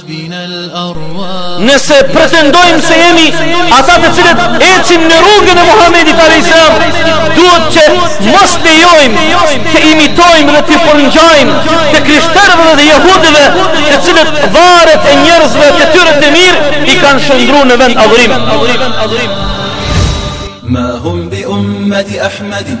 Nëse pretendojmë se jemi ata të cilët ecim në rrugën e Muhamedit alayhis salam, duhet që mos lejojmë të imitojmë dhe t'i përngjajmë të krishterëve dhe jehudëve, të cilët varret e njerëzve të tyre të mirë i kanë shndërru në vend adhurim. Ma hum bi ummati Ahmedin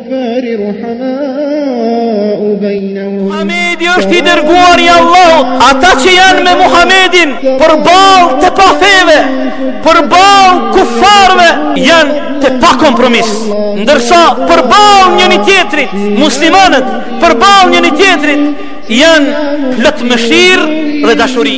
Muhamedi është i dërguar i Allahut. Ata që janë me Muhamedin përballë të pafeve, përballë kufarëve janë të pakompromis. Ndërsa përballë njëri-tjetrit, muslimanët përballë njëri-tjetrit janë plot mëshirë dhe dashuri.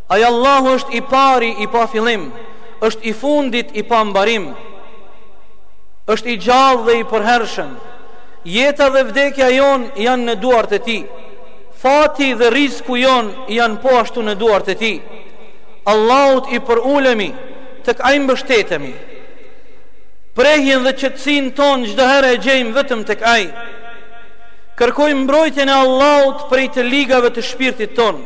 Ai Allahu është i pari i pafillim, është i fundit i pambarim. Është i gjallë dhe i përhershëm. Jeta dhe vdekja jonë janë në duart e tij. Fati dhe rrizku jonë janë po ashtu në duart e tij. Allahut i përulemi, tek ai mbështetemi. Prehjen dhe qetësinë tonë çdo herë e gjejmë vetëm tek ai. Kërkojmë mbrojtjen e Allahut prej të ligave të shpirtit tonë.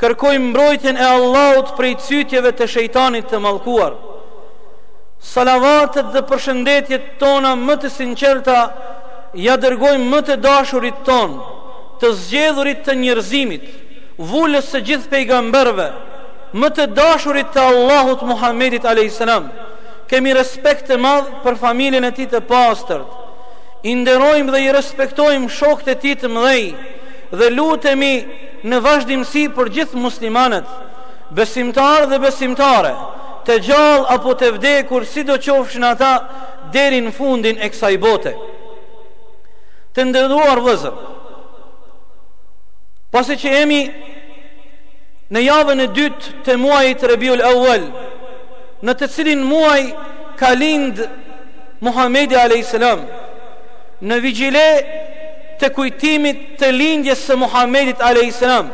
Kërkojmë mbrojtjen e Allahut prej cytjeve të shejtanit të mallkuar. Salavatet dhe përshëndetjet tona më të sinqerta ia dërgojmë më të dashurit tonë, të zgjedhurit të njerëzimit, vulës së gjithë pejgamberëve, më të dashurit të Allahut Muhammedit alayhis salam. Kemi respekt të madh për familjen e tij të pastërt. I nderojmë dhe i respektojmë shokët e tij të mëdhej. Dhe lutemi në vazhdimësi për gjithë muslimanët, besimtarë dhe besimtare, të gjallë apo të vdekur sido qofshin ata deri në fundin e kësaj bote. Të nderuar vëllezër, pasi që jemi në javën e dytë të muajit Rebiul Awwal, në të cilin muaj ka lind Muhamedi alayhis salam, në vigjile të kujtimit të lindjes së Muhamedit alayhis salam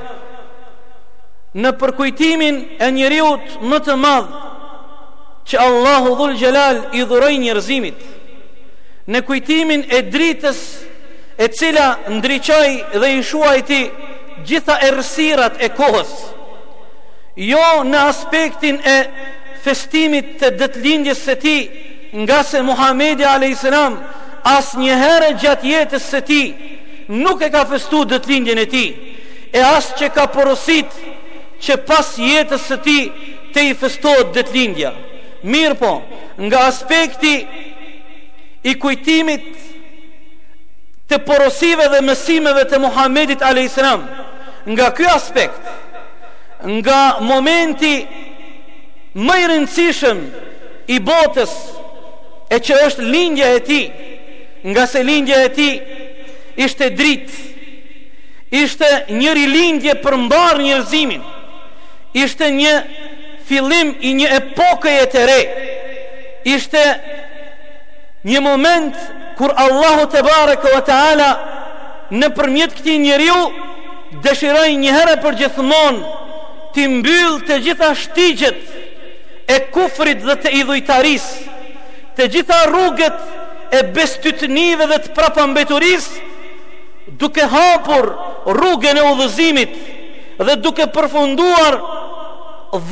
në përkujtimin e njeriut më të madh që Allahu dhul xhelal i dhuroi njerëzimit në kujtimin e dritës e cila ndriçoi dhe i shuajti gjitha errësirat e kohës jo në aspektin e festimit të ditëlindjes së tij ngase Muhamedi alayhis salam Asnjëherë gjatë jetës së tij nuk e ka festu ditëlindjen e tij, e as që ka porositë që pas jetës së tij të i festohet ditëlindja. Mirëpo, nga aspekti i kujtimit të porosive dhe mësimeve të Muhamedit alejhis selam, nga kjo aspekt, nga momenti më i rëndësishëm i botës e që është lindja e tij, ngase lindja e tij ishte dritë, ishte një rilindje për mbarë njerëzimin, ishte një fillim i një epoke të re, ishte një moment kur Allahu tebareke ve teala nëpërmjet këtij njeriu, dëshiroi njëherë përgjithmonë t'i mbyllë të gjitha shtigjet e kufrit dhe të idhujtarisë, të gjitha rrugët e bestytnive dhe të prapambeturisë, duke hapur rrugën e udhëzimit dhe duke përfunduar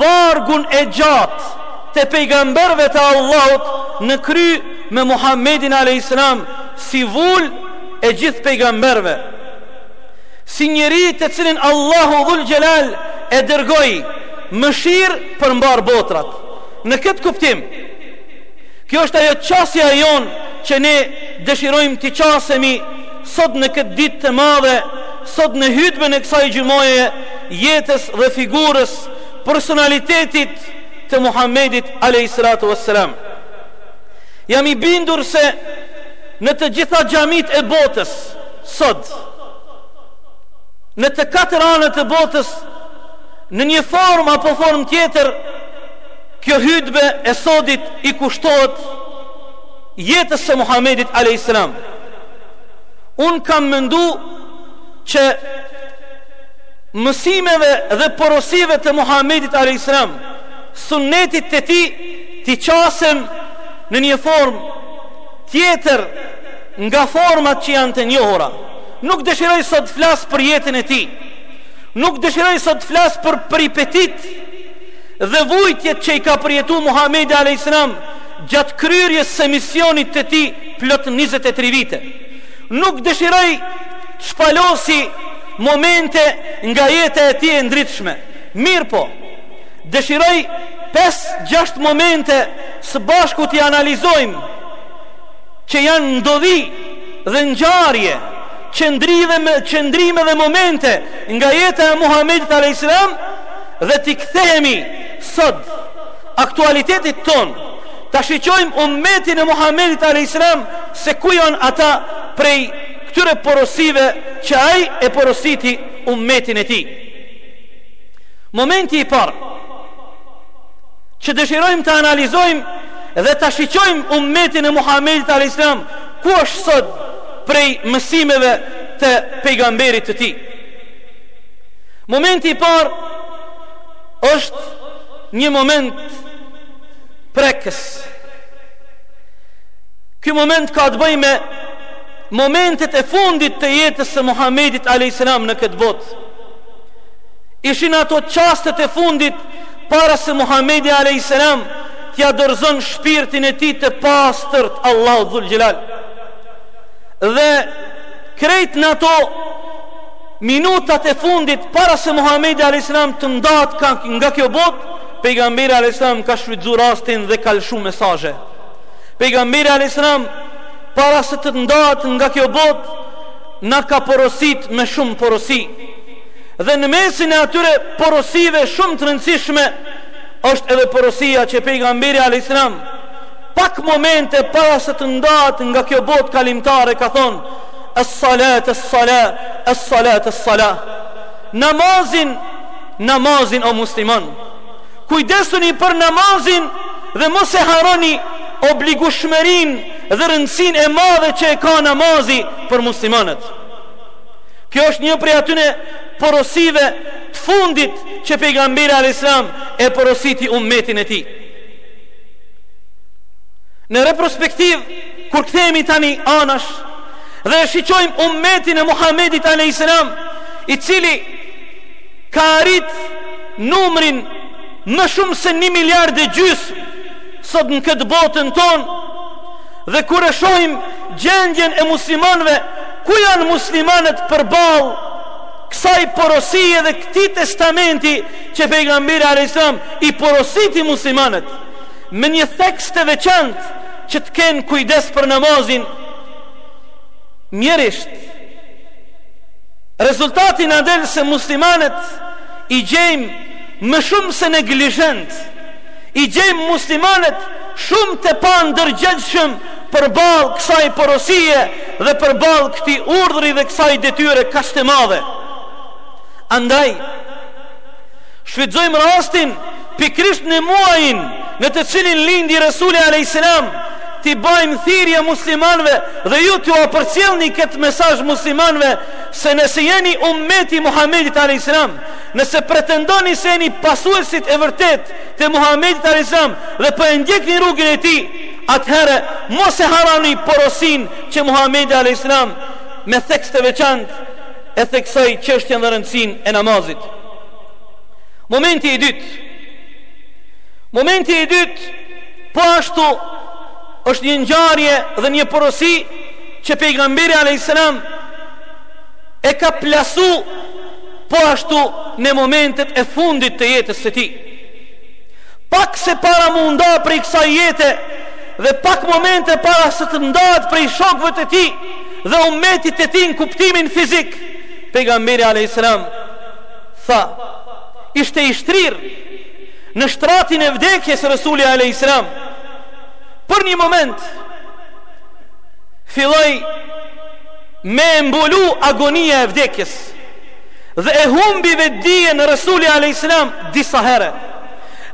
vargun e gjatë të pejgamberëve të Allahut në krye me Muhammedin alejhis selam si vulë e gjithë pejgamberëve. Si njeri të cilin Allahu Dhul Xhelal e dërgoi mëshirë për mbarë botrat. Në këtë kuptim, kjo është ajo qasja e jonë që ne dëshirojmë t'i qasemi sot në këtë ditë të madhe, sot në hytben e kësaj xhumaje jetës dhe figurës personalitetit të Muhammedit alejhis salatu ves selam Jam i bindur se në të gjitha xhamitë e botës, Sot, në të katër anët e botës, në një formë apo formë tjetër, kjo hytbe e sodit i kushtohet jetës së Muhamedit alejhis selam. Unë kam mendu që mësimeve dhe porosive të Muhamedit alejhis selam, sunnetit të tij t'i qasem në një formë tjetër Nga format që janë të njohura, nuk dëshiroj sot të flas për jetën e tij. Nuk dëshiroj sot të flas për peripecitë dhe vuajtjet që i ka përjetu Muhamedi alejhis selam gjatë kryerjes së misionit të tij plot 23 vite. Nuk dëshiroj të shpalosi momente nga jeta e tij e ndritshme. Mirëpo, dëshiroj 5-6 momente së bashku t'i analizojmë që janë ndodhi dhe ngjarje, qëndrime dhe momente nga jeta e Muhamedit a.s. dhe t'i kthehemi sot aktualitetit tonë, ta shiqojmë umetin e Muhamedit a.s. se ku janë ata prej këtyre porosive që ai e porositi umetin e tij. Momenti i parë që dëshirojmë të analizojmë dhe ta shiqojmë umetin e Muhamedit a.s. ku është sot prej mësimeve të pejgamberit të tij. Momenti i parë është një moment prekës. Ky moment ka të bëjë me momentet e fundit të jetës së Muhamedit alayhis salam në këtë botë. Ishin ato çastet e fundit Para se Muhamedi alejhi selam t'ia dorëzon shpirtin e tij të pastërt Allahut dhul xhelal. Dhe krejt në ato minutat e fundit para se Muhamedi alejhi selam të ndahet nga kjo botë, pejgamberi alejhi selam ka shfrytëzu rastin dhe ka lëshu mesazhe. Pejgamberi alejhi selam para se të ndahet nga kjo botë na ka porosit me shumë porosi. Dhe në mesin e atyre porosive shumë të rëndësishme është edhe porosia që pejgamberi alayhis salam pak momente para se të ndahet nga kjo botë kalimtare ka thonë as-salat as-salat as-salat as-salat namazin namazin o musliman kujdesuni për namazin dhe mos e harroni obligueshmërinë dhe rëndësinë e madhe që e ka namazi për muslimanët Kjo është një prej atyne porosive të fundit që pejgamberi alayhis salam e porositi ummetin e tij. Në retrospektiv, kur kthehemi tani anash dhe e shiqojmë ummetin e Muhamedit alayhis salam, i cili ka arrit numrin më shumë se 1 miliard e gjysë sot në këtë botën tonë, Dhe kur e shohim gjendjen e muslimanëve, ku janë muslimanët përballë kësaj porosie dhe këtij testamenti që pejgamberi alayhiselam i porositi muslimanët me një theks të veçantë që të kenë kujdes për namazin mjerisht rezultati na del se muslimanët i gjejmë më shumë se neglizhent I gjejmë muslimanët shumë të pandërgjegjshëm përballë kësaj porosie dhe përballë këtij urdhri dhe kësaj detyre kaq të madhe. Andaj, shfrytëzojmë rastin pikërisht në muajin në të cilin lindi Resuli alayhis salam t'i bajmë thirrje muslimanëve dhe ju t'jua përcjellni këtë mesazh muslimanëve se nëse jeni ummeti i Muhamedit alayhis salam, nëse pretendoni se jeni pasuesit e vërtetë të Muhamedit alejselam dhe po e ndjekni rrugën e tij, atëherë mos e harroni porosinë që Muhamedi alejselam me theks të veçantë e theksoi çështjen dhe rëndësinë e namazit. Momenti i dytë. Momenti i dytë po ashtu është një ngjarje dhe një porosi që pejgamberi alejselam e ka plasu Po ashtu në momentet e fundit të jetës së tij. Pak se para m'u nda prej kësaj jete dhe pak momente para se të ndahet prej shokëve të tij dhe umetit të tij në kuptimin fizik, pejgamberi a.s. tha, ishte i shtrirë në shtratin e vdekjes Resuli a.s. Për një moment, filloi me e mbulu agonia e vdekjes. Dhe e humbi vetëdijen Resuli a.s. disa herë.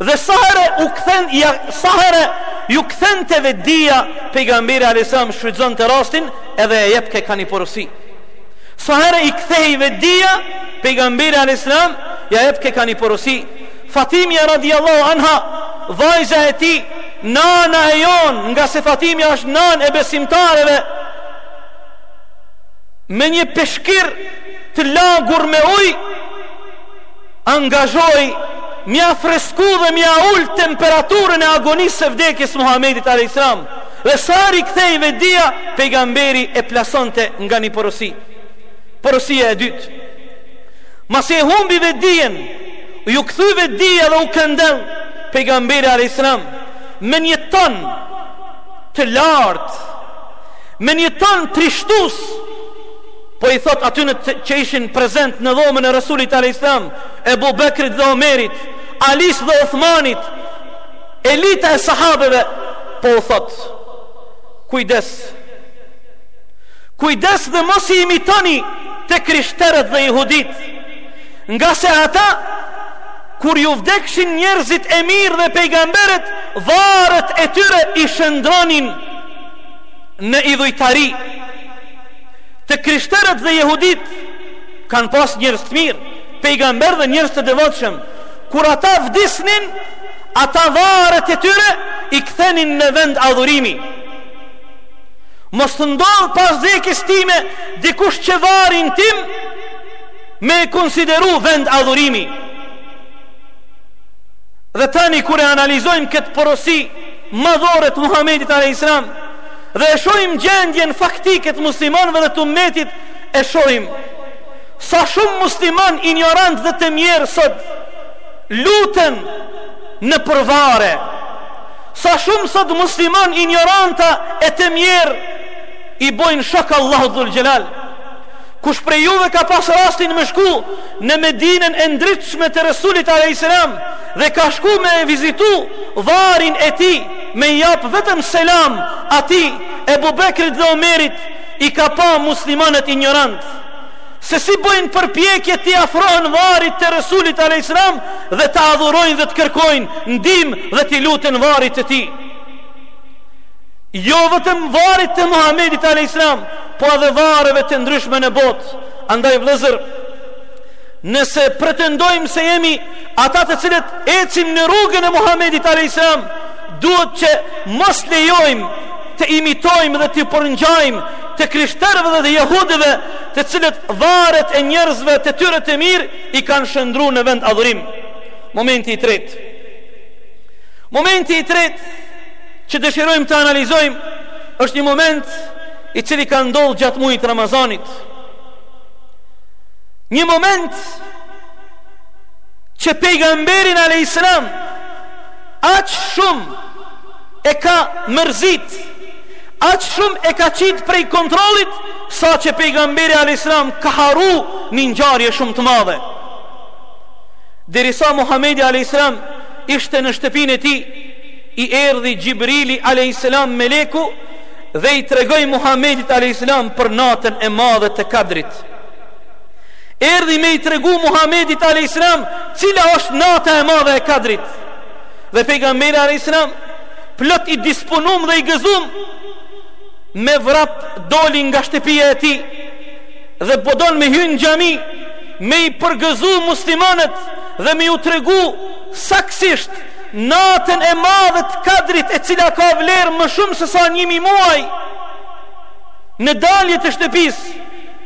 Dhe sa herë u kthen, ja, sa herë iu kthente vetëdija, pejgamberi a.s. shfrytëzonte rastin edhe e jepke ka një porosi. Sa herë i kthej vetëdija, pejgamberi a.s. ia jepke ka një porosi. Fatimja radiallahu anha, vajza e tij, nana e jonë, ngase Fatimja është nanë e besimtarëve, me një peshkir të lagur me ujë, angazhohej m'ia fresku dhe m'ia ul temperaturën e agonisë së vdekjes Muhammedit a.s. Dhe sa herë i kthej vedija, pejgamberi e plasonte nga një porosi. Porosia e dytë. Masi e humbi vedijen, iu kthy vedija dhe u këndell, pejgamberi a.s. Me një ton të lartë, Me një ton trishtues po i thotë atyne që ishin prezent në dhomën e Resulit alayhis salam, Ebu Bekrit dhe Omerit, Alisë dhe Uthmanit, elita e sahabëve po u thotë. Kujdes. Kujdes dhe mos i imitoni të krishterët dhe jehuditë. Ngase ata kur iu vdekshin njerëzit e mirë dhe pejgamberët, varret e tyre i shndërronin në idhujtari të krishterët dhe jehuditë kanë pas njerëz të mirë, pejgamber dhe njerëz të devotshëm. Kur ata vdisnin, ata varret e tyre i kthenin në vend adhurimi. Mos të ndodhë pas vdekjes time dikush që varrin tim me e konsideru vend adhurimi. Dhe tani kur e analizojmë këtë porosi, madhore të Muhamedit alejhi selam dhe e shohim gjendjen faktike të muslimanëve dhe të ummetit e shohim sa shumë muslimanë injorantë dhe të mjerë sot luten nëpër varre sa shumë sot muslimanë injoranta e të mjerë i bojnë shok Allahut dhul xhelal kush prej juve ka pas rastin me shku në Medinën e ndritshme të Resulit alejhi selam dhe ka shku me e vizitu varrin e tij me i jap vetëm selam atij Ebu Bekrit dhe Omerit i ka pa muslimanët injorantë se si bojnë përpjekje t'i afrohen varrit të Resulit alejhi selam dhe ta adhurojnë dhe të kërkojnë ndihmë dhe t'i luten varrit të tij jo vetëm varrit të Muhammedit alejhi selam po edhe varreve të ndryshme në botë andaj vllezër nëse pretendojmë se jemi Ata të cilët ecim në rrugën e Muhamedit alejhi selam, duhet që mos lejojmë të imitojmë dhe t'i përngjajmë të krishterëve dhe jehudëve, të cilët varret e njerëzve të tyre të mirë i kanë shndërru në vend adhurim. Momenti i tretë. Momenti i tretë që dëshirojmë të analizojmë është një moment i cili ka ndodh gjatë muajit të Ramazanit. Një moment që pejgamberin a.s. aq shumë e ka mërzit, aq shumë e ka qitë prej kontrollit, saqë pejgamberi a.s. ka harru një ngjarje shumë të madhe. Derisa Muhammedi a.s. ishte në shtëpinë e tij, i erdhi Xhibrili a.s. meleku dhe i tregoi Muhammedit a.s. për natën e madhe të kadrit. Erdhi me i tregu Muhamedit a.s. cila është nata e madhe e kadrit. Dhe pejgamberi a.s. plot i disponum dhe i gëzum me vrap doli nga shtëpia e tij dhe po don me hy në xhami me i përgëzu muslimanët dhe me ju tregu saktësisht natën e madhe të kadrit e cila ka vlerë më shumë sesa nji mijë muaj në dalje të shtëpisë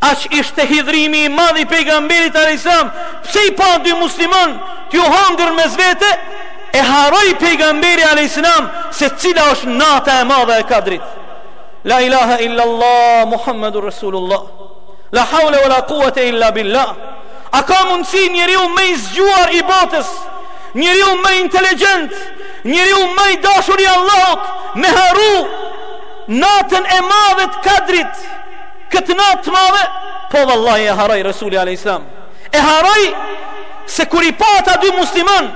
Aq ishte hidhrimi i madh i Pejgamberit alejselam, pse i pa dy musliman tuj u hangër mes vete, e harroi Pejgamberi alejselam se cila është nata e madhe e Kadrit. La ilaha illa Allah Muhammadur Rasulullah. La hawla wala quwata illa billah. A ka mundësi njeriu më i zgjuar i botës, njeriu më inteligjent, njeriu më i dashur i Allahut me harru natën e madhe të Kadrit? Këtë natë të madhe, po vallahi e harroi Resuli a.s. E harroi se kur i pa ata dy musliman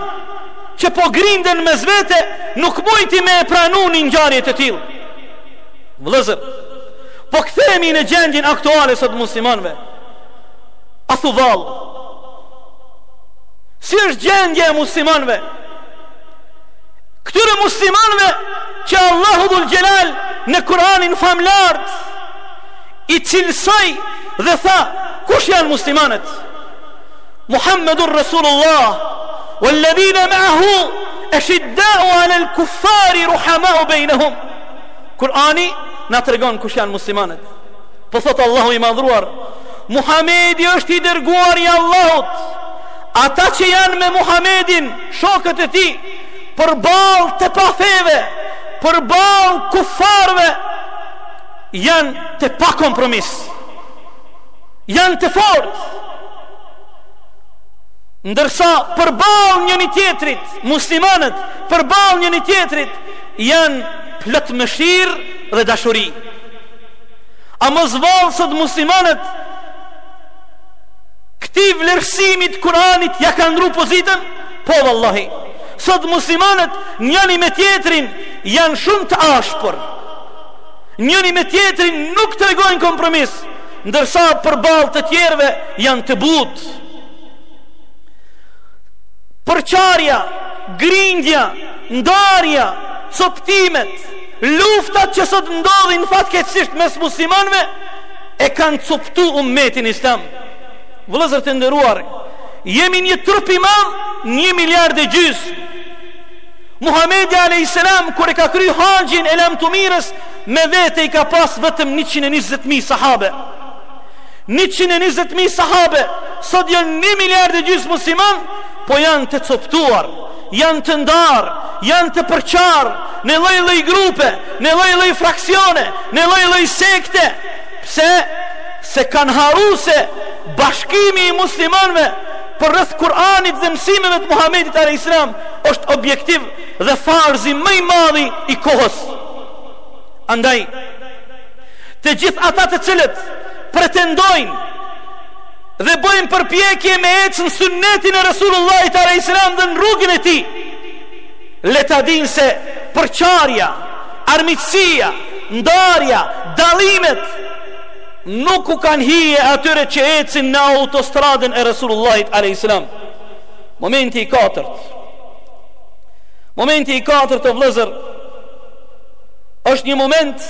që po grinden mes vete, nuk mujti me e pranu një ngjarje të tillë. Vlëzër, po kthemi në gjendjen aktuale sot muslimanve. A thu vallë, si është gjendja e muslimanve? Këtyre muslimanve që Allahu dhul xhelal në Kuranin famëlartë, i cilësoi dhe tha kush janë muslimanët Muhammedur Rasulullah wal ladina ma'ahu ashidda'u 'ala al kuffari ruhama'u bainahum Kurani na tregon kush janë muslimanët po thotë Allahu i madhruar Muhamedi është i dërguar i Allahut ata që janë me Muhamedin shokët e tij përballë të pafeve përballë kuffarve janë të pakompromis, janë të fortë, ndërsa përballë njëni-tjetrit, muslimanët përballë njëni-tjetrit, janë plot mëshirë dhe dashuri. A mos vallë sot muslimanët, këtij vlerësimi të Kur'anit ia kanë ndrru pozitën? Po, vallahi, sot muslimanët njëni me tjetrin janë shumë të ashpër, Njëni me tjetrin nuk tregojnë kompromis, ndërsa përballë të tjerëve janë të butë. Përçarja, grindja, ndarja, coptimet, luftat që sot ndodhin fatkeqësisht mes muslimanëve e kanë coptu ummetin islam. Vëllezër të nderuar, jemi një trup i madh, 1 miliard e gjysë Muhamedi alejhi selam kur e ka kry haxhin e lamtumirës me vete i ka pas vetëm 120 mijë sahabe. 120 mijë sahabe, sot janë 1 miliard e gjysmë musliman, po janë të coptuar, janë të ndarë, janë të përçarë në lloj-lloj grupe, në lloj-lloj fraksione, në lloj-lloj sekte. Pse? Se kanë harru se bashkimi i muslimanëve Por rreth Kur'anit dhe mësimeve të Muhamedit alayhis salam është objektiv dhe farzi më i madhi i kohës. Andaj të gjithë ata të cilët pretendojnë dhe bëjnë përpjekje me ec në sunnetin e Resulullahit alayhis salam dhe në rrugën e tij le ta dinë se përçarja armiqësia, ndarja, dallimet Nuk u kanë hije atyre që ecin në autostradën e Resulullahit a.s. Momenti i katërt Momenti i katërt të vllezër është një moment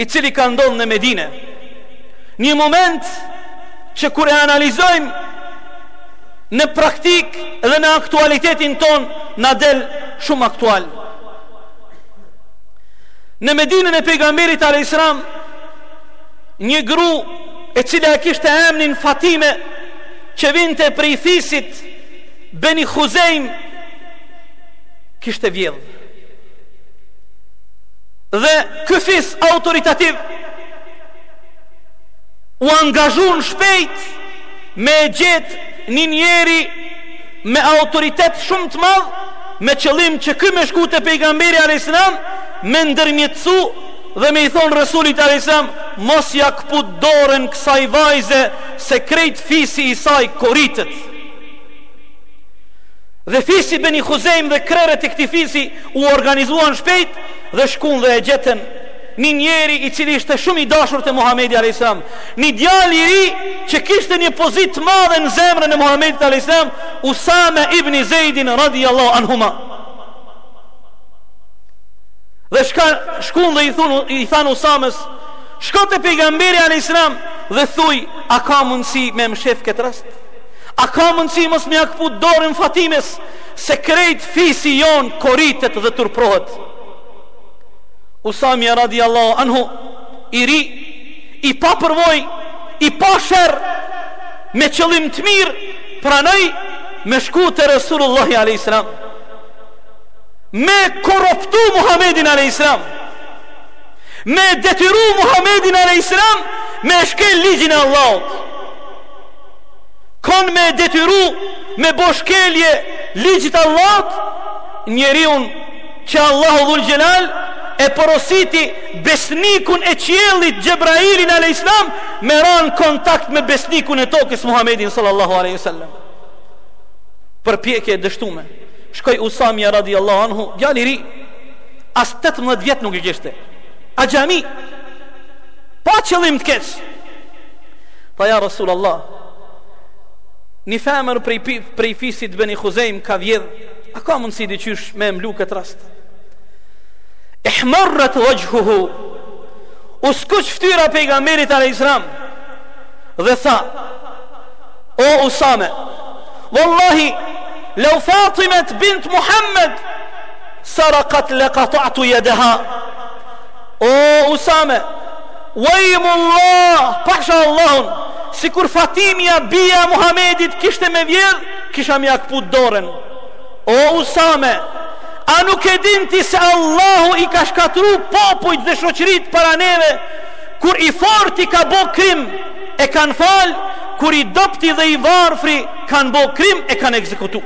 i cili ka ndodh në Medine Një moment që kur e analizojmë në praktikë dhe në aktualitetin tonë na del shumë aktual Në Medinën e pejgamberit a.s. një gru e cila e kishte emnin Fatime që vinte prej fisit Beni Huzejm kishte vjedh dhe ky fis autoritativ u angazhun shpejt me gjet një njeri me autoritet shumë të madh me qëllim që ky me shku te pejgamberi a.s. me ndërmjetësu Dhe me i thonë Resulit a.s. Mos ja këput dorën kësaj vajze se krejt fisi i saj koritet. Dhe fisi Beni Huzejm dhe krerët e këtij fisi u organizuan shpejt dhe shkun dhe e gjetën një njeri i cili ishte shumë i dashur te Muhamedi a.s. Një djal i ri që kishte një pozitë të madhe në zemrën e Muhamedit a.s. Usame ibni Zejdin radiallahu anhuma. Dhe shka, shkunë dhe i, thun, i thanë Usames, shko te pejgamberi a.s. dhe thuj, a ka mundësi me mshef këtë rast? A ka mundësi mos me ja këput dorën Fatimes, se krejt fisi jonë koritet dhe turpërohet? Usameja radiallahu anhu, i ri, i papërvojë, i pa sherr, me qëllim të mirë, pranoi me shku te Resulullahi a.s. me korruptu Muhammedin a.s. me detyru Muhammedin a.s. me shkel ligjin e Allahut kon me detyru me bo shkelje ligjit Allahut njeriun që Allahu dhul xhelal e porositi besnikun e qiellit Xhebrailin a.s. me ra në kontakt me besnikun e tokës Muhammedin sallallahu a.s. përpjekje e dështume Shkoi Usamja radiallahu anhu, djal i ri, as 18 vjet nuk e kishte. Axhami. Pa qëllim të keq. Tha ja Rasulullah, një femër prej, prej fisit Beni Khuzejm ka vjedh, a ka mundësi diqysh me mblu këtë rast? Ihmarrat wajhuhu. U skuq fytyra pejgamberit alejhi salam dhe tha: O Usame, Wallahi Lau Fatimet bint Muhammed Sarakat le katatu jedeha O Usame Wajmu Allah Pasha Allahun Sikur Fatimja bija e Muhammedit kishte me vjedh Kisha me ia kput doren O Usame A nuk e din ti se Allahu i ka shkatru popujt dhe shoqritë para neve Kur i forti ka bo krim e kanë fal, kur i dobti dhe i varfri kanë bo krim e kanë ekzekutu.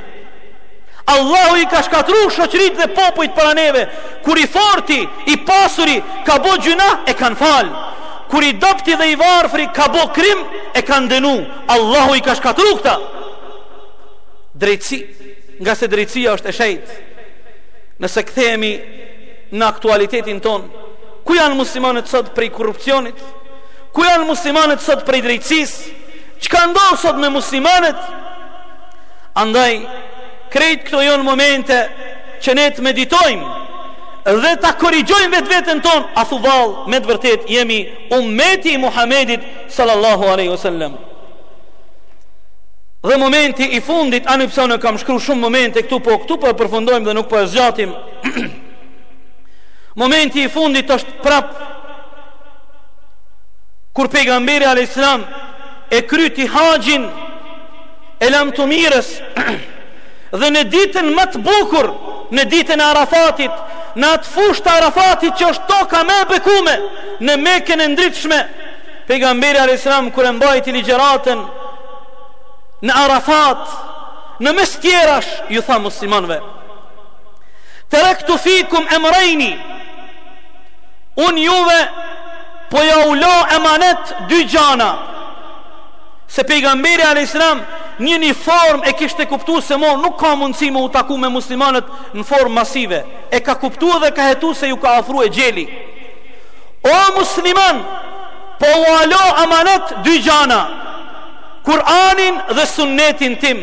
Allahu i ka shkatru shoqëritë dhe popujt para neve, kur i forti, i pasuri ka bo gjynah e kanë fal. Kur i dobti dhe i varfri ka bo krim e kanë dënu. Allahu i ka shkatru këta. Drejtësi, ngase drejtësia është e shenjtë. Nëse kthehemi në aktualitetin tonë, Ku janë muslimanët sot prej korrupsionit? Ku janë muslimanët sot prej drejtësisë? Çka ndodh sot me muslimanët? Andaj krejt këto janë momente që ne të meditojmë dhe ta korrigjojmë vetveten tonë, a thu vallë, me të vërtetë jemi ummeti i Muhamedit sallallahu alaihi wasallam. Dhe momenti i fundit, ani pse unë kam shkru shumë momente këtu, po këtu po e përfundojmë dhe nuk po e zgjatim. Momenti i fundit është prap kur pejgamberi alayhis salam e kryti haxhin e lamtumirës dhe në ditën ma të bukur, në ditën e Arafatit, në atë fushë të Arafatit që është toka më e bekume në Mekën e ndritshme, pejgamberi alayhis salam kur e mbajti ligjëratën në Arafat, në mes tjerash ju tha muslimanëve Terektu fikum emrejni, unë juve po jau lo emanet dy gjana, se pejgamberi a.s. në një formë e kishte kuptu se mo nuk ka mundësi me u taku me muslimanët në formë masive, e ka kuptu edhe ka hetu se ju ka afru exheli. O muslimanë, po ua lo emanet dy gjana, Kur'anin dhe sunnetin tim,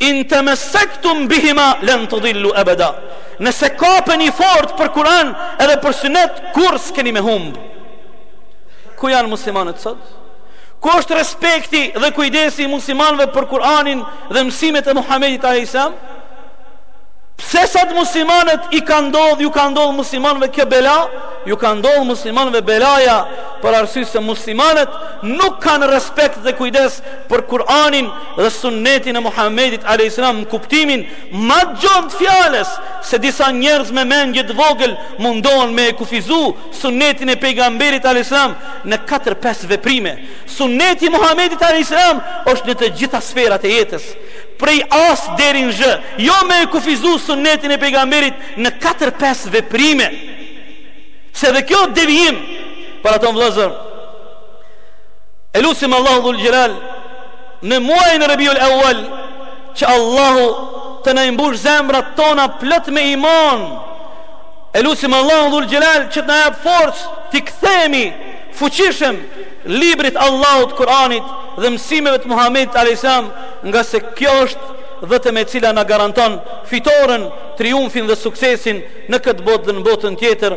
In tamassaktum bihima lan tadillu abada. Nëse kapeni fort për Kur'an edhe për Sunet, kurrë s'keni me humb. Ku janë muslimanët sot? Ku është respekti dhe kujdesi i muslimanëve për Kur'anin dhe mësimet e Muhamedit alayhis salam? Pse sot muslimanët i kanë ndodh, ju kanë ndodh muslimanëve kjo bela? Ju ka ndodh muslimanëve belaja për arsye se muslimanët nuk kanë respekt dhe kujdes për Kur'anin dhe sunnetin e Muhammedit a.s. në kuptimin ma t'gjon të fjalës se disa njerëz me mendje të vogël mundohen me e kufizu sunnetin e pejgamberit a.s. në 4-5 veprime. Sunneti i Muhammedit a.s. është në të gjitha sferat e jetës. Prej a-së deri në zhë, jo me e kufizu sunnetin e pejgamberit në 4-5 veprime. Se edhe kjo devijim, pra, o vëllezër, e lusim Allahu dhul xhelal, Në muajin Rabiul Awwal, që Allahu të na i mbush zemrat tona plot me iman. E lusim Allahu dhul Jalal që të na jap forcë të kthehemi fuqishëm librit të Allahut Kur'anit dhe mësimeve të Muhamedit alayhisalam, ngase kjo është vetëm e cila na garanton fitoren, triumfin dhe suksesin në këtë botë dhe në botën tjetër.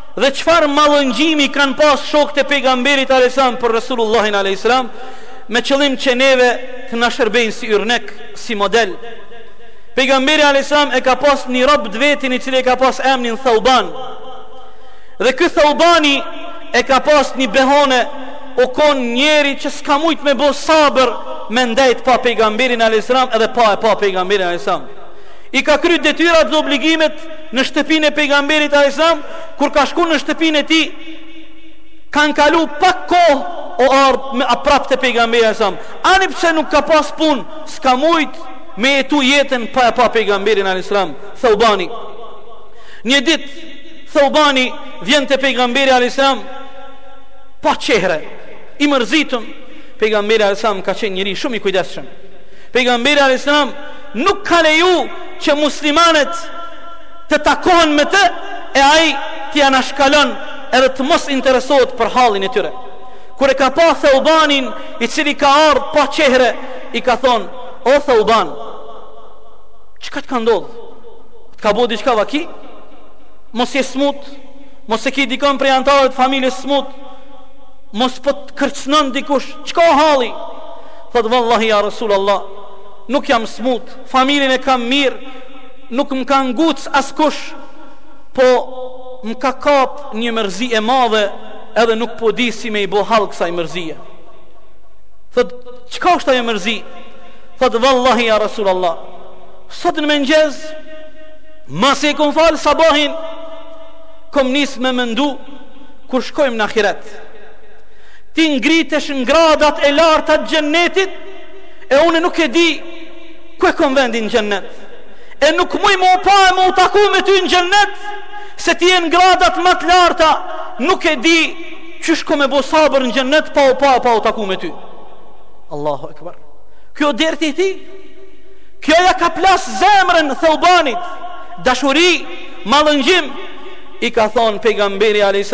Dhe çfarë mallëngjimi kanë pas shokët e Pejgamberit alejsalam për Resulullahin alejsalam, me qëllim që neve të na shërbejnë si yrnek, si model. Pejgamberi alejsalam e ka pas një rob të vetin i cili e ka pas emnin Thauban. Dhe ky Thaubani e ka pas një behone u kon njeri që s'ka mujt me bo sabër me ndejt pa pejgamberin alejsalam edhe pa e pa pejgamberin alejsalam. I ka kry detyrat dhe obligimet në shtëpinë e pejgamberit a islam, kur ka shku në shtëpinë e tij, kanë kalu pak kohë o ardhë ma prap te pejgamberi a islam. Ani pse nuk ka pas punë, s'ka mujtë me jetu jetën pa e pa pejgamberin a islam. Thaubani. Një ditë, Thaubani vjen te pejgamberi a islam, pa çehre, i mërzitëm, pejgamberi a islam ka qenë njeri shumë i kujdesshëm. Pejgamberi alayhis salam nuk ka leju që muslimanët të takohen me të e ai t'i anashkalon edhe të mos interesohet për hallin e tyre. Kur e ka pa Theubanin, i cili ka ardhë pa çehre, i ka thonë: "O Theuban, çka të ka ndodh? Të ka bo diçka vaki? Mos je smut, mos e ki dikon prej anëtarëve të familjes smut, mos po të kërcënon dikush. Çka halli?" Thotë Vallahi ja Rasulallah nuk jam smut, familjen e kam mirë, nuk më ka nguc askush, po më ka kap një mërzi e madhe edhe nuk po di si me i bo hall kësaj mërzije. Thotë, çka është ajo mërzi? Thotë, Vallahi ja Rasulallah, sot në mëngjes, masi e kom falë sabahin, kom nisë me mendu, kur shkojmë në ahiret. Ti ngritesh në gradat e larta të xhennetit e unë nuk e di ku e kam vendin në xhennet. E nuk muj me u pa e me u taku me ty në xhennet, se ti je në gradat më të larta, nuk e di qysh kom me bo sabër në xhennet pa u pa e pa u taku me ty Allahu Ekber kjo derti i tij kjo ja ka plas zemrën Theubanit dashuri mallëngjim i ka thonë pejgamberi a.s.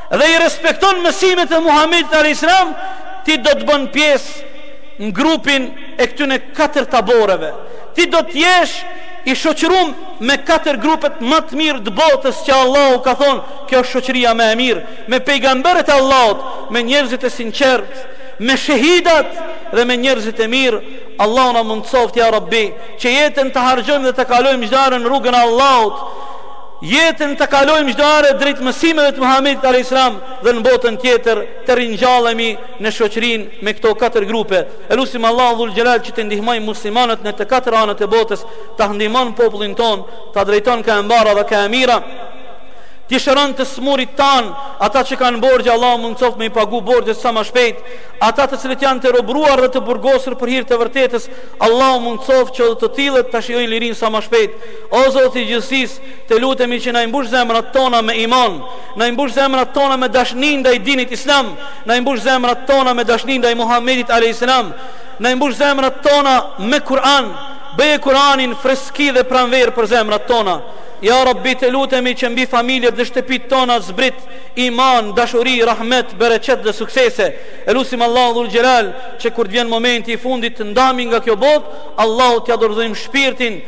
dhe i respekton mësimet e Muhamedit alayhis salam, ti do të bën pjesë në grupin e këtyre katër taboreve. Ti do të jesh i shoqërum me katër grupet më të mirë të botës që Allahu ka thonë, kjo është shoqëria më e mirë, me pejgamberët e Allahut, me njerëzit e sinqertë, me shehidat dhe me njerëzit e mirë. Allahu na mundësoftë ja Rabbi, që jetën ta harxhojmë dhe ta kalojmë çdo herë në rrugën e Allahut. Jetën ta kalojmë çdo herë drejt mësimeve të Muhamedit alejhi selam dhe në botën tjetër të ringjallemi në shoqërinë me këto katër grupe. E lusim Allahun Dhul Xhelal që t'i ndihmojë muslimanët në të katër anët e botës, ta ndihmon popullin tonë, ta drejton ka e mbara dhe ka e mira. T'i shëron të smurit tanë, ata që kanë borxhe Allahu mundsoft me i pagu borxhet sa më shpejt, ata të cilët janë të robruar dhe të burgosur për hir të vërtetës, Allahu mundsoft që të tillët ta shijojnë lirinë sa më shpejt. O Zot i gjithësisë, të lutemi që na i mbush zemrat tona me iman, na i mbush zemrat tona me dashni ndaj dinit islam, na i mbush zemrat tona me dashni ndaj Muhamedit alayhis salam, na i mbush zemrat tona me Kur'an, bëje Kur'anin freski dhe pranverë për zemrat tona. Ja Rabbi të lutemi që mbi familjet dhe shtëpitë tona zbrit iman, dashuri, rahmet, bereqet dhe suksese. E lusim Allahun dhul Xhelal që kur të vjen momenti i fundit të ndami nga kjo botë, Allahut t'ia dorëzojmë shpirtin